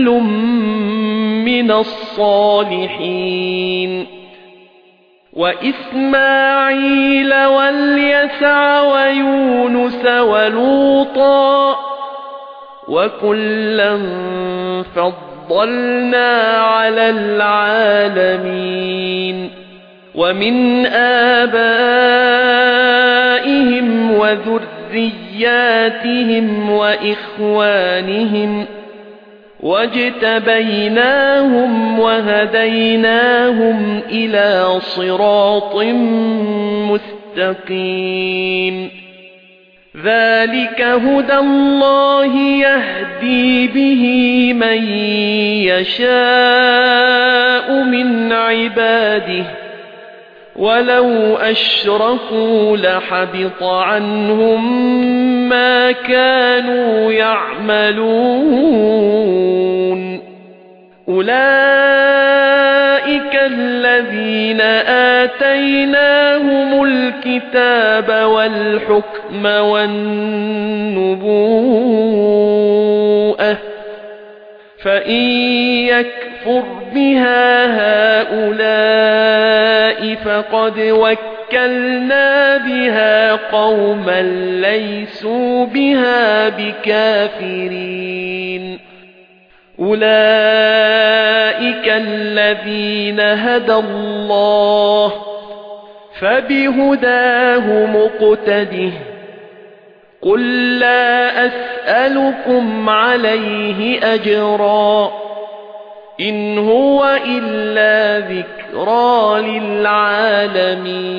كل من الصالحين وإسماعيل واليسع ويونس ولوطا وكلا فضلنا على العالمين ومن آبائهم وذرياتهم وإخوانهم واجتبيناهم وهديناهم إلى صراط مستقيم ذلك هدى الله يهدي به من يشاء من عباده ولو أشركوا لحبط عنهم ما كانوا يعملون أولئك الذين آتيناهم الكتاب والحكم والنبوءة فإن يكفر بها هؤلاء فقد وكلنا بها قوما ليسوا بها بكافرين أولئك الذين هدى الله فبهداه مقتده قل لا أسألكم عليه أجرا إن هو إلا ذكرى للعالمين.